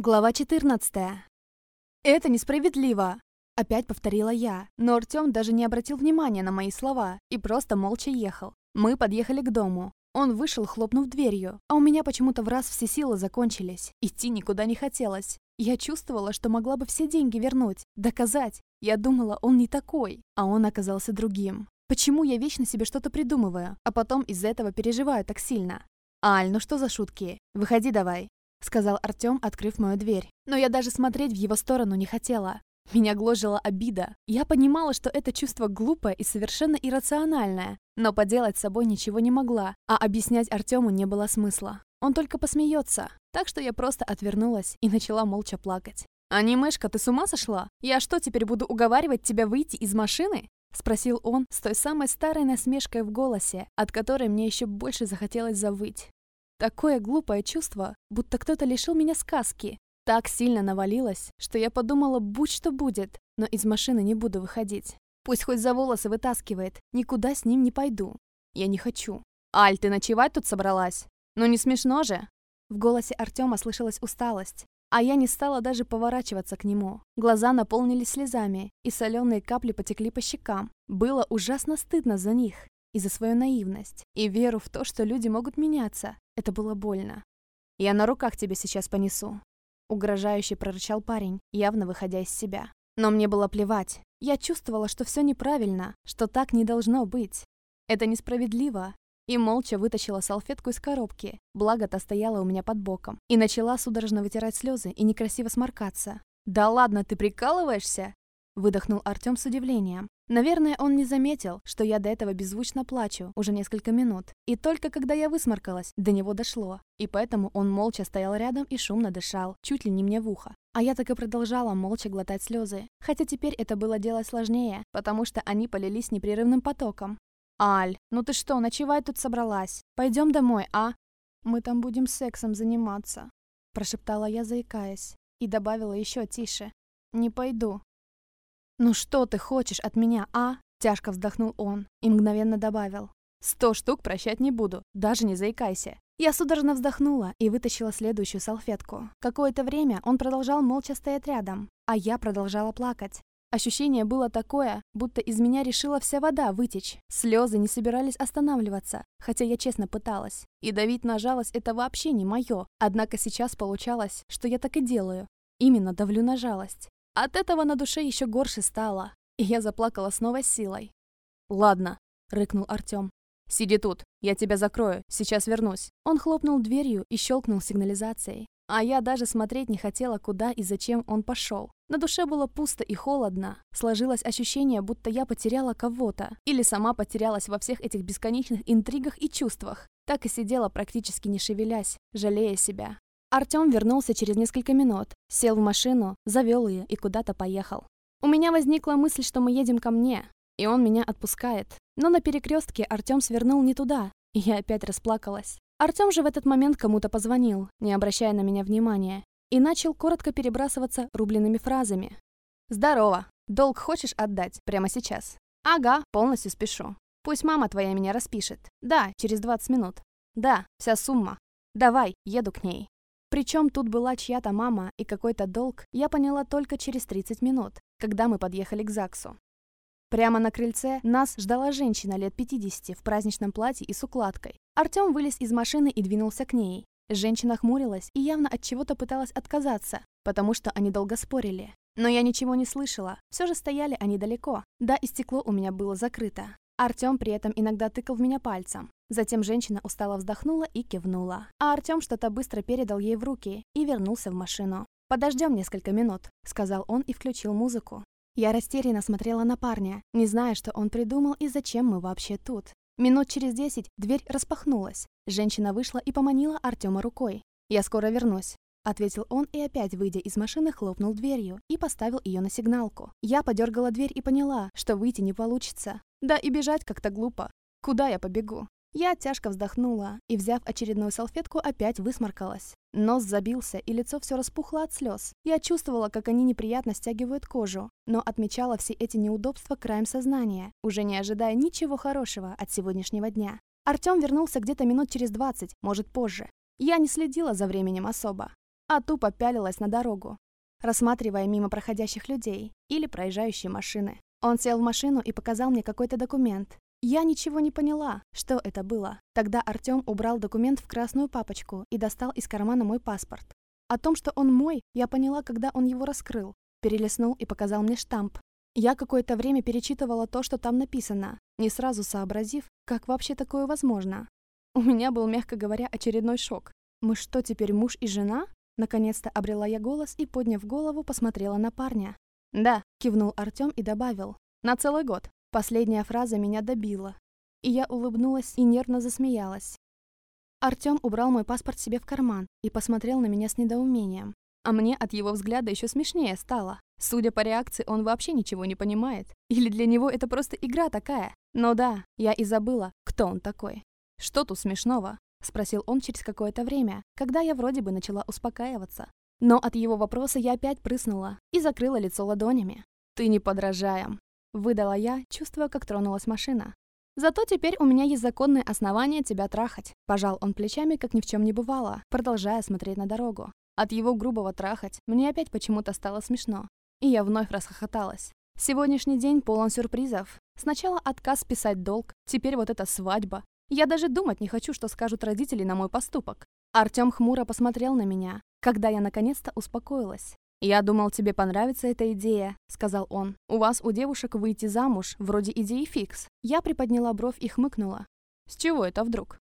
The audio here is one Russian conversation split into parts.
Глава 14. «Это несправедливо!» Опять повторила я, но Артём даже не обратил внимания на мои слова и просто молча ехал. Мы подъехали к дому. Он вышел, хлопнув дверью, а у меня почему-то в раз все силы закончились. Идти никуда не хотелось. Я чувствовала, что могла бы все деньги вернуть, доказать. Я думала, он не такой, а он оказался другим. Почему я вечно себе что-то придумываю, а потом из-за этого переживаю так сильно? «Аль, ну что за шутки? Выходи давай», — сказал Артём, открыв мою дверь. Но я даже смотреть в его сторону не хотела. Меня гложила обида. Я понимала, что это чувство глупое и совершенно иррациональное, но поделать с собой ничего не могла, а объяснять Артёму не было смысла. Он только посмеется. Так что я просто отвернулась и начала молча плакать. «Анимешка, ты с ума сошла? Я что, теперь буду уговаривать тебя выйти из машины?» Спросил он с той самой старой насмешкой в голосе, от которой мне еще больше захотелось завыть. Такое глупое чувство, будто кто-то лишил меня сказки. Так сильно навалилось, что я подумала, будь что будет, но из машины не буду выходить. Пусть хоть за волосы вытаскивает, никуда с ним не пойду. Я не хочу. «Аль, ты ночевать тут собралась? Ну не смешно же?» В голосе Артема слышалась усталость, а я не стала даже поворачиваться к нему. Глаза наполнились слезами, и соленые капли потекли по щекам. Было ужасно стыдно за них и за свою наивность, и веру в то, что люди могут меняться. Это было больно. «Я на руках тебя сейчас понесу», — угрожающе прорычал парень, явно выходя из себя. Но мне было плевать. Я чувствовала, что все неправильно, что так не должно быть. Это несправедливо. И молча вытащила салфетку из коробки, благо та стояла у меня под боком, и начала судорожно вытирать слезы и некрасиво сморкаться. «Да ладно, ты прикалываешься?» Выдохнул Артем с удивлением. Наверное, он не заметил, что я до этого беззвучно плачу уже несколько минут. И только когда я высморкалась, до него дошло. И поэтому он молча стоял рядом и шумно дышал, чуть ли не мне в ухо. А я так и продолжала молча глотать слезы. Хотя теперь это было делать сложнее, потому что они полились непрерывным потоком. «Аль, ну ты что, ночевать тут собралась? Пойдем домой, а?» «Мы там будем сексом заниматься», – прошептала я, заикаясь. И добавила еще тише. «Не пойду, «Ну что ты хочешь от меня, а?» Тяжко вздохнул он и мгновенно добавил. «Сто штук прощать не буду, даже не заикайся». Я судорожно вздохнула и вытащила следующую салфетку. Какое-то время он продолжал молча стоять рядом, а я продолжала плакать. Ощущение было такое, будто из меня решила вся вода вытечь. Слезы не собирались останавливаться, хотя я честно пыталась. И давить на жалость это вообще не мое. Однако сейчас получалось, что я так и делаю. Именно давлю на жалость. От этого на душе еще горше стало, и я заплакала с новой силой. «Ладно», — рыкнул Артем. «Сиди тут, я тебя закрою, сейчас вернусь». Он хлопнул дверью и щелкнул сигнализацией. А я даже смотреть не хотела, куда и зачем он пошел. На душе было пусто и холодно. Сложилось ощущение, будто я потеряла кого-то. Или сама потерялась во всех этих бесконечных интригах и чувствах. Так и сидела практически не шевелясь, жалея себя. Артём вернулся через несколько минут, сел в машину, завёл её и куда-то поехал. У меня возникла мысль, что мы едем ко мне, и он меня отпускает. Но на перекрестке Артём свернул не туда, и я опять расплакалась. Артём же в этот момент кому-то позвонил, не обращая на меня внимания, и начал коротко перебрасываться рубленными фразами. «Здорово! Долг хочешь отдать прямо сейчас?» «Ага, полностью спешу. Пусть мама твоя меня распишет. Да, через 20 минут. Да, вся сумма. Давай, еду к ней». Причем тут была чья-то мама и какой-то долг, я поняла только через 30 минут, когда мы подъехали к ЗАГСу. Прямо на крыльце нас ждала женщина лет 50 в праздничном платье и с укладкой. Артём вылез из машины и двинулся к ней. Женщина хмурилась и явно от чего-то пыталась отказаться, потому что они долго спорили. Но я ничего не слышала, все же стояли они далеко. Да, и стекло у меня было закрыто. Артём при этом иногда тыкал в меня пальцем. Затем женщина устало вздохнула и кивнула. А Артём что-то быстро передал ей в руки и вернулся в машину. «Подождем несколько минут», — сказал он и включил музыку. Я растерянно смотрела на парня, не зная, что он придумал и зачем мы вообще тут. Минут через десять дверь распахнулась. Женщина вышла и поманила Артема рукой. «Я скоро вернусь», — ответил он и опять, выйдя из машины, хлопнул дверью и поставил ее на сигналку. Я подергала дверь и поняла, что выйти не получится. Да и бежать как-то глупо. Куда я побегу? Я тяжко вздохнула и, взяв очередную салфетку, опять высморкалась. Нос забился, и лицо все распухло от слез. Я чувствовала, как они неприятно стягивают кожу, но отмечала все эти неудобства краем сознания, уже не ожидая ничего хорошего от сегодняшнего дня. Артем вернулся где-то минут через двадцать, может позже. Я не следила за временем особо. а тупо пялилась на дорогу, рассматривая мимо проходящих людей или проезжающие машины. Он сел в машину и показал мне какой-то документ. Я ничего не поняла, что это было. Тогда Артём убрал документ в красную папочку и достал из кармана мой паспорт. О том, что он мой, я поняла, когда он его раскрыл. Перелистнул и показал мне штамп. Я какое-то время перечитывала то, что там написано, не сразу сообразив, как вообще такое возможно. У меня был, мягко говоря, очередной шок. «Мы что, теперь муж и жена?» Наконец-то обрела я голос и, подняв голову, посмотрела на парня. «Да», — кивнул Артём и добавил. «На целый год». Последняя фраза меня добила. И я улыбнулась и нервно засмеялась. Артём убрал мой паспорт себе в карман и посмотрел на меня с недоумением. А мне от его взгляда еще смешнее стало. Судя по реакции, он вообще ничего не понимает. Или для него это просто игра такая. Но да, я и забыла, кто он такой. «Что тут смешного?» — спросил он через какое-то время, когда я вроде бы начала успокаиваться. Но от его вопроса я опять прыснула и закрыла лицо ладонями. «Ты не подражаем», — выдала я, чувствуя, как тронулась машина. «Зато теперь у меня есть законные основания тебя трахать», — пожал он плечами, как ни в чем не бывало, продолжая смотреть на дорогу. От его грубого трахать мне опять почему-то стало смешно. И я вновь расхохоталась. Сегодняшний день полон сюрпризов. Сначала отказ писать долг, теперь вот эта свадьба. Я даже думать не хочу, что скажут родители на мой поступок. Артём хмуро посмотрел на меня, когда я наконец-то успокоилась. «Я думал, тебе понравится эта идея», — сказал он. «У вас, у девушек, выйти замуж, вроде идеи фикс». Я приподняла бровь и хмыкнула. «С чего это вдруг?»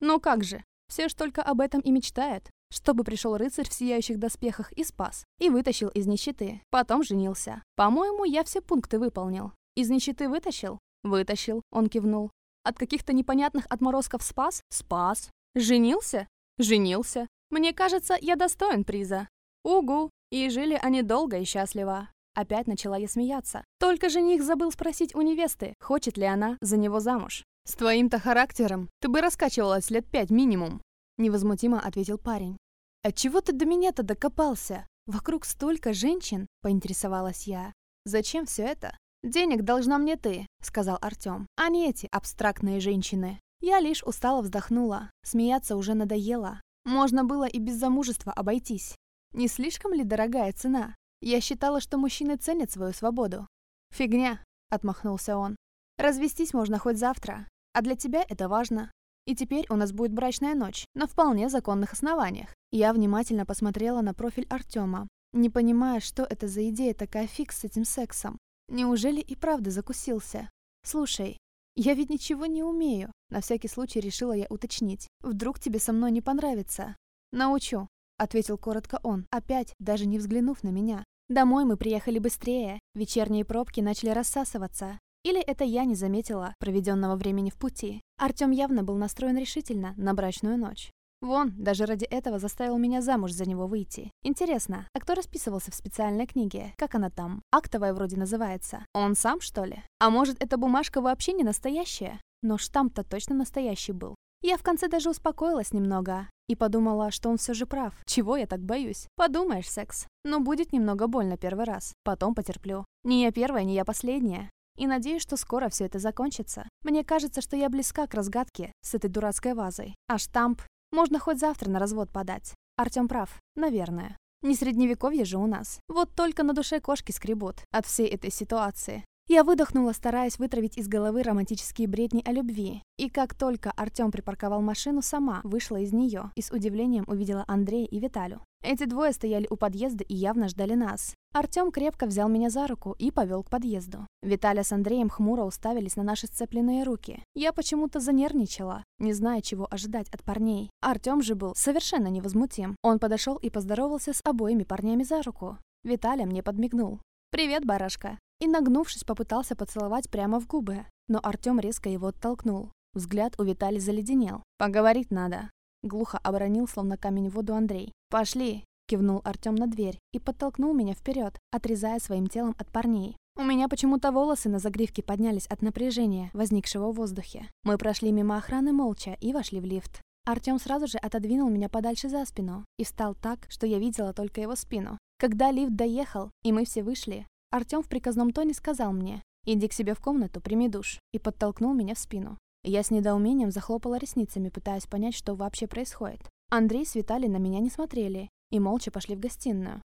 «Ну как же, все ж только об этом и мечтают чтобы пришел рыцарь в сияющих доспехах и спас, и вытащил из нищеты. Потом женился. По-моему, я все пункты выполнил. Из нищеты вытащил? Вытащил, он кивнул. От каких-то непонятных отморозков спас? Спас. Женился? Женился. Мне кажется, я достоин приза. Угу. И жили они долго и счастливо. Опять начала я смеяться. Только жених забыл спросить у невесты, хочет ли она за него замуж. «С твоим-то характером ты бы раскачивалась лет пять минимум», — невозмутимо ответил парень. «Отчего ты до меня-то докопался? Вокруг столько женщин», — поинтересовалась я. «Зачем все это?» «Денег должна мне ты», — сказал Артем, «а не эти абстрактные женщины». Я лишь устало вздохнула. Смеяться уже надоело. Можно было и без замужества обойтись. Не слишком ли дорогая цена? Я считала, что мужчины ценят свою свободу. «Фигня», — отмахнулся он. «Развестись можно хоть завтра. А для тебя это важно. И теперь у нас будет брачная ночь, на вполне законных основаниях. Я внимательно посмотрела на профиль Артема, не понимая, что это за идея такая фикс с этим сексом. Неужели и правда закусился? Слушай, я ведь ничего не умею. На всякий случай решила я уточнить. Вдруг тебе со мной не понравится? Научу, ответил коротко он, опять даже не взглянув на меня. Домой мы приехали быстрее, вечерние пробки начали рассасываться. Или это я не заметила проведенного времени в пути. Артём явно был настроен решительно на брачную ночь. Вон, даже ради этого заставил меня замуж за него выйти. Интересно, а кто расписывался в специальной книге? Как она там? Актовая вроде называется. Он сам, что ли? А может, эта бумажка вообще не настоящая? Но штамп-то точно настоящий был. Я в конце даже успокоилась немного и подумала, что он все же прав. Чего я так боюсь? Подумаешь, секс. Но будет немного больно первый раз. Потом потерплю. Не я первая, не я последняя. И надеюсь, что скоро все это закончится. Мне кажется, что я близка к разгадке с этой дурацкой вазой. А штамп можно хоть завтра на развод подать. Артем прав, наверное. Не средневековье же у нас. Вот только на душе кошки скребут от всей этой ситуации. Я выдохнула, стараясь вытравить из головы романтические бредни о любви. И как только Артём припарковал машину, сама вышла из нее и с удивлением увидела Андрея и Виталю. Эти двое стояли у подъезда и явно ждали нас. Артём крепко взял меня за руку и повел к подъезду. Виталя с Андреем хмуро уставились на наши сцепленные руки. Я почему-то занервничала, не зная, чего ожидать от парней. Артём же был совершенно невозмутим. Он подошел и поздоровался с обоими парнями за руку. Виталя мне подмигнул. «Привет, барашка!» и, нагнувшись, попытался поцеловать прямо в губы, но Артём резко его оттолкнул. Взгляд у Витали заледенел. «Поговорить надо», — глухо оборонил, словно камень в воду Андрей. «Пошли», — кивнул Артём на дверь и подтолкнул меня вперед, отрезая своим телом от парней. У меня почему-то волосы на загривке поднялись от напряжения, возникшего в воздухе. Мы прошли мимо охраны молча и вошли в лифт. Артём сразу же отодвинул меня подальше за спину и встал так, что я видела только его спину. Когда лифт доехал, и мы все вышли, Артём в приказном тоне сказал мне «Иди к себе в комнату, прими душ» и подтолкнул меня в спину. Я с недоумением захлопала ресницами, пытаясь понять, что вообще происходит. Андрей с Виталий на меня не смотрели, и молча пошли в гостиную.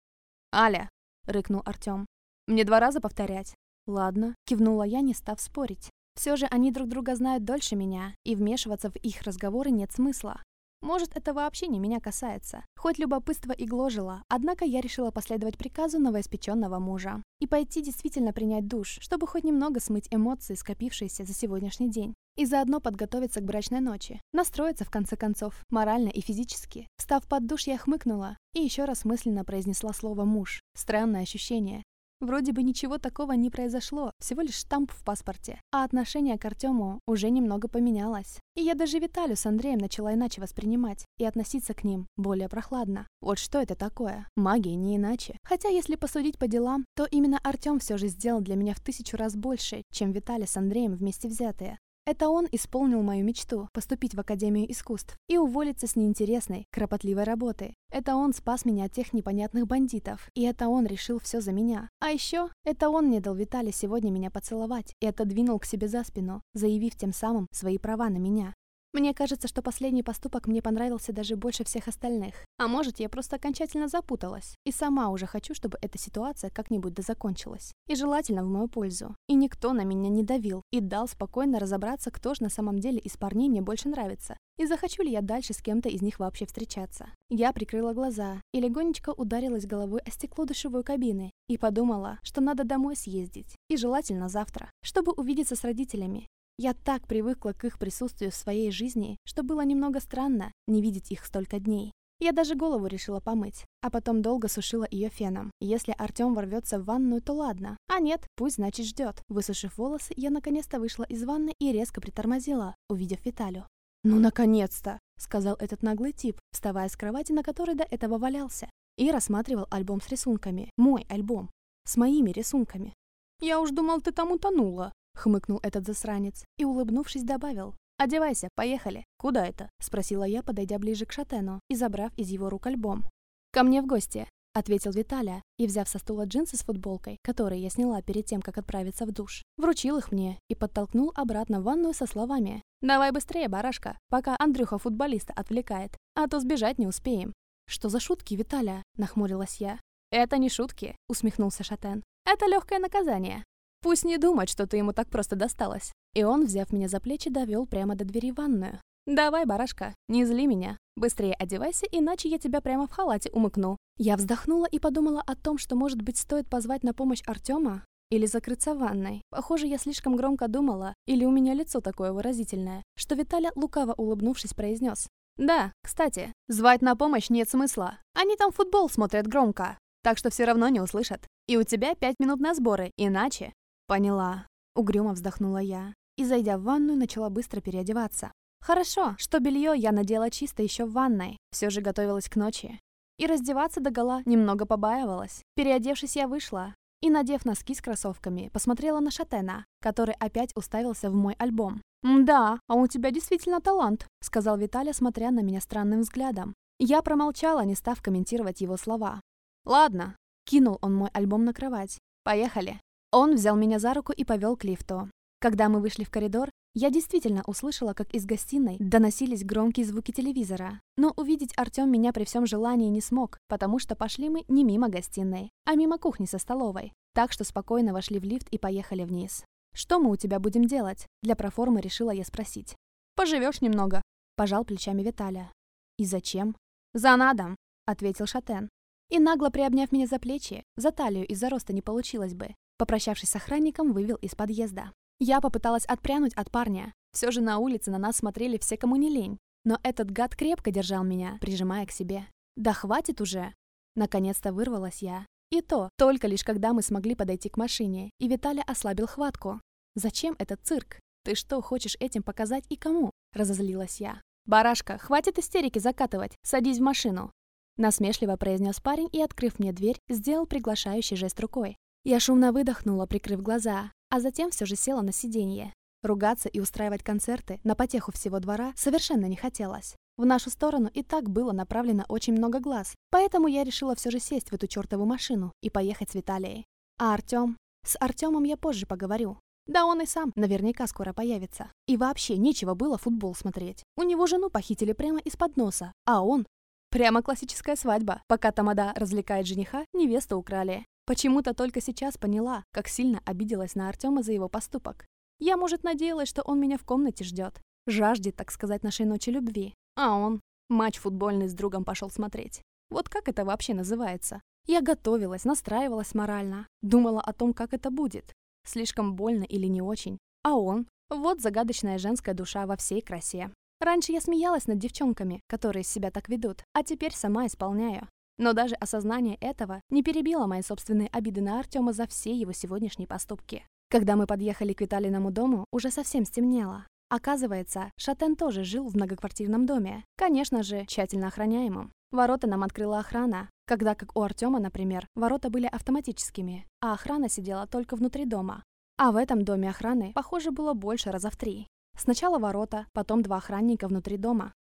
«Аля!» — рыкнул Артем. «Мне два раза повторять?» «Ладно», — кивнула я, не став спорить. Все же они друг друга знают дольше меня, и вмешиваться в их разговоры нет смысла. Может, это вообще не меня касается. Хоть любопытство и гложило, однако я решила последовать приказу новоиспеченного мужа. И пойти действительно принять душ, чтобы хоть немного смыть эмоции, скопившиеся за сегодняшний день. И заодно подготовиться к брачной ночи. Настроиться, в конце концов, морально и физически. Встав под душ, я хмыкнула и еще раз мысленно произнесла слово «муж». Странное ощущение. Вроде бы ничего такого не произошло, всего лишь штамп в паспорте. А отношение к Артему уже немного поменялось. И я даже Виталю с Андреем начала иначе воспринимать и относиться к ним более прохладно. Вот что это такое? Магия не иначе. Хотя, если посудить по делам, то именно Артем все же сделал для меня в тысячу раз больше, чем Виталий с Андреем вместе взятые. Это он исполнил мою мечту – поступить в Академию искусств и уволиться с неинтересной, кропотливой работы. Это он спас меня от тех непонятных бандитов, и это он решил все за меня. А еще это он не дал Витале сегодня меня поцеловать и отодвинул к себе за спину, заявив тем самым свои права на меня. Мне кажется, что последний поступок мне понравился даже больше всех остальных. А может, я просто окончательно запуталась. И сама уже хочу, чтобы эта ситуация как-нибудь дозакончилась. И желательно в мою пользу. И никто на меня не давил. И дал спокойно разобраться, кто же на самом деле из парней мне больше нравится. И захочу ли я дальше с кем-то из них вообще встречаться. Я прикрыла глаза и легонечко ударилась головой о стекло душевой кабины и подумала, что надо домой съездить. И желательно завтра, чтобы увидеться с родителями я так привыкла к их присутствию в своей жизни, что было немного странно не видеть их столько дней. Я даже голову решила помыть, а потом долго сушила ее феном. Если Артем ворвется в ванную, то ладно. А нет, пусть значит ждет. Высушив волосы, я наконец-то вышла из ванны и резко притормозила, увидев Виталю. «Ну, наконец-то!» — сказал этот наглый тип, вставая с кровати, на которой до этого валялся, и рассматривал альбом с рисунками. Мой альбом. С моими рисунками. «Я уж думал, ты там утонула», хмыкнул этот засранец и, улыбнувшись, добавил. «Одевайся, поехали». «Куда это?» — спросила я, подойдя ближе к Шатену и забрав из его рук альбом. «Ко мне в гости», — ответил Виталя, и, взяв со стула джинсы с футболкой, которые я сняла перед тем, как отправиться в душ, вручил их мне и подтолкнул обратно в ванную со словами «Давай быстрее, барашка, пока Андрюха футболиста отвлекает, а то сбежать не успеем». «Что за шутки, Виталя?» — нахмурилась я. «Это не шутки», — усмехнулся Шатен. «Это легкое наказание. Пусть не думает, что ты ему так просто досталась. И он, взяв меня за плечи, довел прямо до двери ванную. «Давай, барашка, не зли меня. Быстрее одевайся, иначе я тебя прямо в халате умыкну». Я вздохнула и подумала о том, что, может быть, стоит позвать на помощь Артема или закрыться ванной. Похоже, я слишком громко думала, или у меня лицо такое выразительное, что Виталя, лукаво улыбнувшись, произнес. «Да, кстати, звать на помощь нет смысла. Они там футбол смотрят громко, так что все равно не услышат. И у тебя пять минут на сборы, иначе «Поняла», — угрюмо вздохнула я. И, зайдя в ванную, начала быстро переодеваться. Хорошо, что белье я надела чисто еще в ванной. Все же готовилась к ночи. И раздеваться догола немного побаивалась. Переодевшись, я вышла. И, надев носки с кроссовками, посмотрела на Шатена, который опять уставился в мой альбом. «Да, а у тебя действительно талант», — сказал Виталя, смотря на меня странным взглядом. Я промолчала, не став комментировать его слова. «Ладно», — кинул он мой альбом на кровать. «Поехали». Он взял меня за руку и повел к лифту. Когда мы вышли в коридор, я действительно услышала, как из гостиной доносились громкие звуки телевизора. Но увидеть Артем меня при всем желании не смог, потому что пошли мы не мимо гостиной, а мимо кухни со столовой. Так что спокойно вошли в лифт и поехали вниз. «Что мы у тебя будем делать?» Для проформы решила я спросить. «Поживешь немного», – пожал плечами Виталя. «И зачем?» «За надом», – ответил Шатен. И нагло приобняв меня за плечи, за талию из-за роста не получилось бы, Попрощавшись с охранником, вывел из подъезда. Я попыталась отпрянуть от парня. Все же на улице на нас смотрели все, кому не лень. Но этот гад крепко держал меня, прижимая к себе. «Да хватит уже!» Наконец-то вырвалась я. И то, только лишь когда мы смогли подойти к машине, и Виталя ослабил хватку. «Зачем этот цирк? Ты что, хочешь этим показать и кому?» Разозлилась я. «Барашка, хватит истерики закатывать, садись в машину!» Насмешливо произнес парень и, открыв мне дверь, сделал приглашающий жест рукой. Я шумно выдохнула, прикрыв глаза, а затем все же села на сиденье. Ругаться и устраивать концерты на потеху всего двора совершенно не хотелось. В нашу сторону и так было направлено очень много глаз, поэтому я решила все же сесть в эту чертову машину и поехать с Виталией. А Артем? С Артемом я позже поговорю. Да он и сам наверняка скоро появится. И вообще нечего было футбол смотреть. У него жену похитили прямо из-под носа, а он Прямо классическая свадьба. Пока тамада развлекает жениха, невесту украли. Почему-то только сейчас поняла, как сильно обиделась на Артема за его поступок. Я, может, надеялась, что он меня в комнате ждет. Жаждет, так сказать, нашей ночи любви. А он матч футбольный с другом пошел смотреть. Вот как это вообще называется? Я готовилась, настраивалась морально. Думала о том, как это будет. Слишком больно или не очень. А он? Вот загадочная женская душа во всей красе. Раньше я смеялась над девчонками, которые себя так ведут, а теперь сама исполняю. Но даже осознание этого не перебило мои собственные обиды на Артема за все его сегодняшние поступки. Когда мы подъехали к Виталиному дому, уже совсем стемнело. Оказывается, Шатен тоже жил в многоквартирном доме, конечно же, тщательно охраняемом. Ворота нам открыла охрана, когда, как у Артема, например, ворота были автоматическими, а охрана сидела только внутри дома. А в этом доме охраны, похоже, было больше раза в три. Сначала ворота, потом два охранника внутри дома.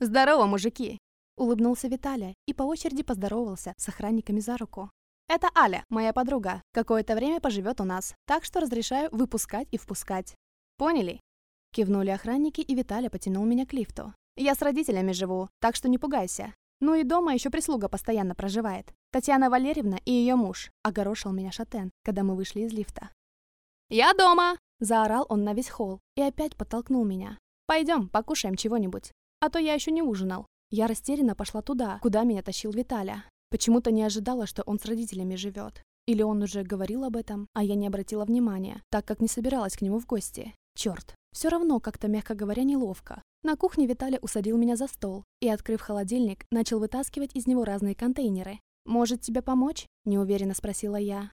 «Здорово, мужики!» Улыбнулся Виталий и по очереди поздоровался с охранниками за руку. «Это Аля, моя подруга. Какое-то время поживет у нас, так что разрешаю выпускать и впускать. Поняли?» Кивнули охранники, и Виталий потянул меня к лифту. «Я с родителями живу, так что не пугайся. Ну и дома еще прислуга постоянно проживает. Татьяна Валерьевна и ее муж», — огорошил меня Шатен, когда мы вышли из лифта. «Я дома!» — заорал он на весь холл и опять подтолкнул меня. «Пойдем, покушаем чего-нибудь, а то я еще не ужинал». Я растерянно пошла туда, куда меня тащил Виталя. Почему-то не ожидала, что он с родителями живет. Или он уже говорил об этом, а я не обратила внимания, так как не собиралась к нему в гости. Черт, все равно как-то, мягко говоря, неловко. На кухне Виталя усадил меня за стол и, открыв холодильник, начал вытаскивать из него разные контейнеры. «Может, тебе помочь?» – неуверенно спросила я.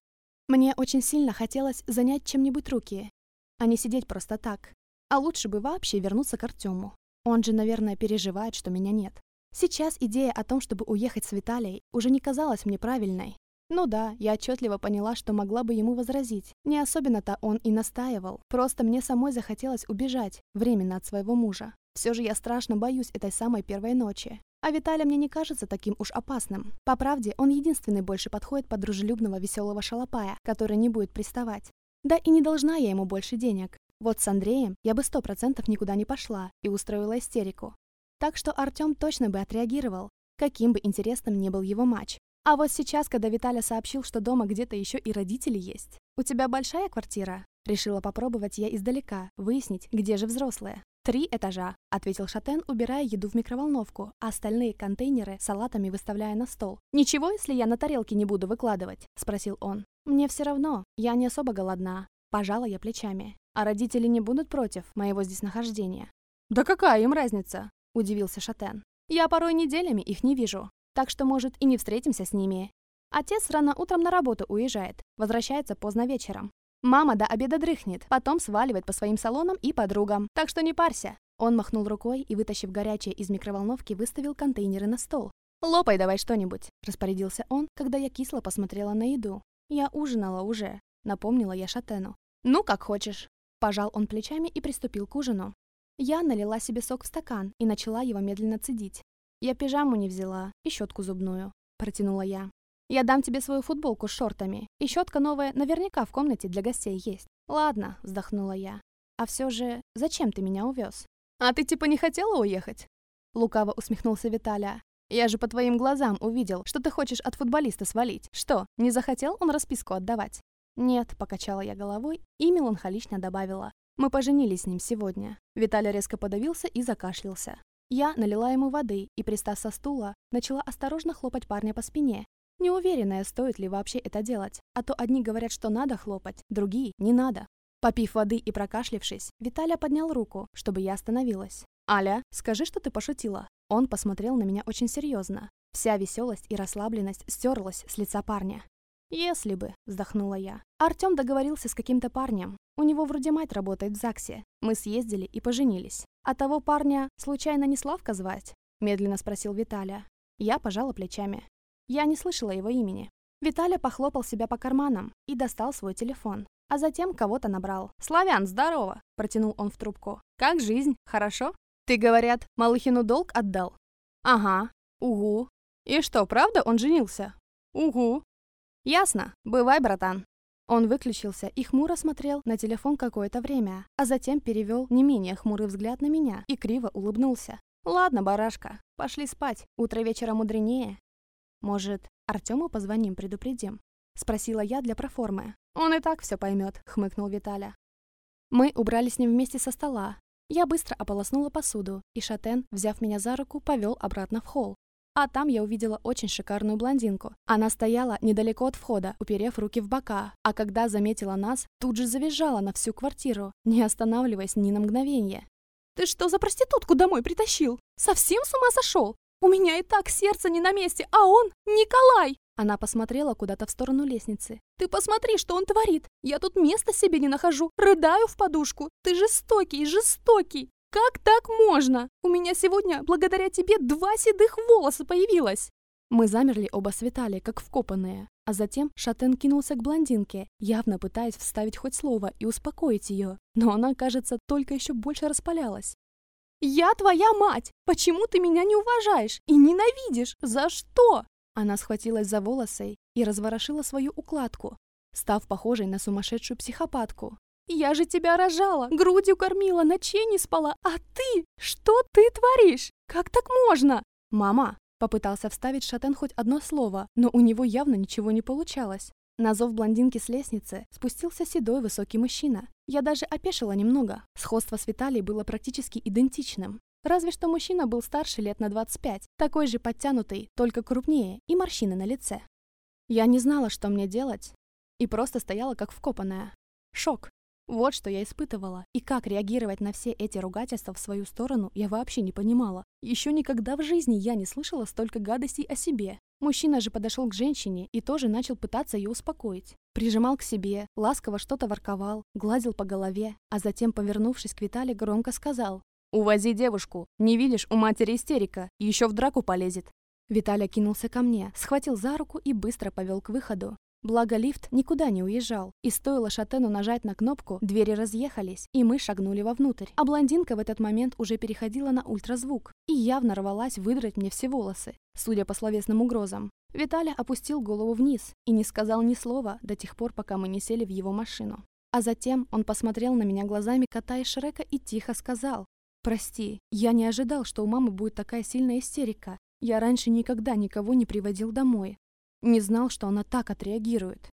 Мне очень сильно хотелось занять чем-нибудь руки, а не сидеть просто так. А лучше бы вообще вернуться к Артему. Он же, наверное, переживает, что меня нет. Сейчас идея о том, чтобы уехать с Виталией, уже не казалась мне правильной. Ну да, я отчетливо поняла, что могла бы ему возразить. Не особенно-то он и настаивал. Просто мне самой захотелось убежать, временно от своего мужа. Все же я страшно боюсь этой самой первой ночи. А Виталий мне не кажется таким уж опасным. По правде, он единственный больше подходит под дружелюбного веселого шалопая, который не будет приставать. Да и не должна я ему больше денег. Вот с Андреем я бы сто процентов никуда не пошла и устроила истерику. Так что Артём точно бы отреагировал, каким бы интересным ни был его матч. А вот сейчас, когда Виталя сообщил, что дома где-то еще и родители есть. «У тебя большая квартира?» Решила попробовать я издалека, выяснить, где же взрослые. «Три этажа», — ответил Шатен, убирая еду в микроволновку, а остальные контейнеры салатами выставляя на стол. «Ничего, если я на тарелке не буду выкладывать?» — спросил он. «Мне все равно, я не особо голодна». Пожала я плечами. «А родители не будут против моего здесь нахождения?» «Да какая им разница?» — удивился Шатен. «Я порой неделями их не вижу, так что, может, и не встретимся с ними. Отец рано утром на работу уезжает, возвращается поздно вечером. Мама до обеда дрыхнет, потом сваливает по своим салонам и подругам, так что не парься». Он махнул рукой и, вытащив горячее из микроволновки, выставил контейнеры на стол. «Лопай давай что-нибудь», — распорядился он, когда я кисло посмотрела на еду. «Я ужинала уже», — напомнила я Шатену. «Ну, как хочешь». Пожал он плечами и приступил к ужину. Я налила себе сок в стакан и начала его медленно цедить. «Я пижаму не взяла и щетку зубную», — протянула я. «Я дам тебе свою футболку с шортами, и щетка новая наверняка в комнате для гостей есть». «Ладно», — вздохнула я. «А все же, зачем ты меня увез?» «А ты типа не хотела уехать?» Лукаво усмехнулся Виталя. «Я же по твоим глазам увидел, что ты хочешь от футболиста свалить. Что, не захотел он расписку отдавать?» «Нет», — покачала я головой и меланхолично добавила. Мы поженились с ним сегодня. Виталий резко подавился и закашлялся. Я налила ему воды и, пристав со стула, начала осторожно хлопать парня по спине. Неуверенная, стоит ли вообще это делать. А то одни говорят, что надо хлопать, другие – не надо. Попив воды и прокашлившись, Виталя поднял руку, чтобы я остановилась. «Аля, скажи, что ты пошутила». Он посмотрел на меня очень серьезно. Вся веселость и расслабленность стерлась с лица парня. «Если бы», — вздохнула я. Артём договорился с каким-то парнем. У него вроде мать работает в ЗАГСе. Мы съездили и поженились. А того парня случайно не Славка звать?» — медленно спросил Виталя. Я пожала плечами. Я не слышала его имени. Виталя похлопал себя по карманам и достал свой телефон. А затем кого-то набрал. «Славян, здорово!» – протянул он в трубку. «Как жизнь? Хорошо?» «Ты, говорят, Малыхину долг отдал?» «Ага. Угу. И что, правда он женился?» «Угу. «Ясно. Бывай, братан». Он выключился и хмуро смотрел на телефон какое-то время, а затем перевел не менее хмурый взгляд на меня и криво улыбнулся. Ладно, барашка, пошли спать. Утро вечера мудренее. Может, Артему позвоним, предупредим? Спросила я для проформы. Он и так все поймет, хмыкнул Виталя. Мы убрали с ним вместе со стола. Я быстро ополоснула посуду, и Шатен, взяв меня за руку, повел обратно в холл. А там я увидела очень шикарную блондинку. Она стояла недалеко от входа, уперев руки в бока, а когда заметила нас, тут же завизжала на всю квартиру, не останавливаясь ни на мгновение. «Ты что за проститутку домой притащил? Совсем с ума сошел? У меня и так сердце не на месте, а он — Николай!» Она посмотрела куда-то в сторону лестницы. «Ты посмотри, что он творит! Я тут места себе не нахожу, рыдаю в подушку! Ты жестокий, жестокий! Как так можно? У меня сегодня, благодаря тебе, два седых волоса появилось!» Мы замерли оба с Виталий, как вкопанные. А затем Шатен кинулся к блондинке, явно пытаясь вставить хоть слово и успокоить ее. Но она, кажется, только еще больше распалялась. «Я твоя мать! Почему ты меня не уважаешь и ненавидишь? За что?» Она схватилась за волосы и разворошила свою укладку, став похожей на сумасшедшую психопатку. Я же тебя рожала, грудью кормила, ночей не спала, а ты? Что ты творишь? Как так можно? Мама, попытался вставить Шатен хоть одно слово, но у него явно ничего не получалось. На зов блондинки с лестницы спустился седой высокий мужчина. Я даже опешила немного. Сходство с Виталией было практически идентичным. Разве что мужчина был старше лет на 25, такой же подтянутый, только крупнее, и морщины на лице. Я не знала, что мне делать, и просто стояла как вкопанная. Шок. Вот что я испытывала. И как реагировать на все эти ругательства в свою сторону, я вообще не понимала. Еще никогда в жизни я не слышала столько гадостей о себе. Мужчина же подошел к женщине и тоже начал пытаться ее успокоить. Прижимал к себе, ласково что-то ворковал, гладил по голове, а затем, повернувшись к Витале, громко сказал «Увози девушку! Не видишь, у матери истерика, еще в драку полезет!» Виталя кинулся ко мне, схватил за руку и быстро повел к выходу. Благо лифт никуда не уезжал, и стоило Шатену нажать на кнопку, двери разъехались, и мы шагнули вовнутрь. А блондинка в этот момент уже переходила на ультразвук и явно рвалась выдрать мне все волосы, судя по словесным угрозам. Виталя опустил голову вниз и не сказал ни слова до тех пор, пока мы не сели в его машину. А затем он посмотрел на меня глазами кота и Шрека и тихо сказал «Прости, я не ожидал, что у мамы будет такая сильная истерика. Я раньше никогда никого не приводил домой. Не знал, что она так отреагирует.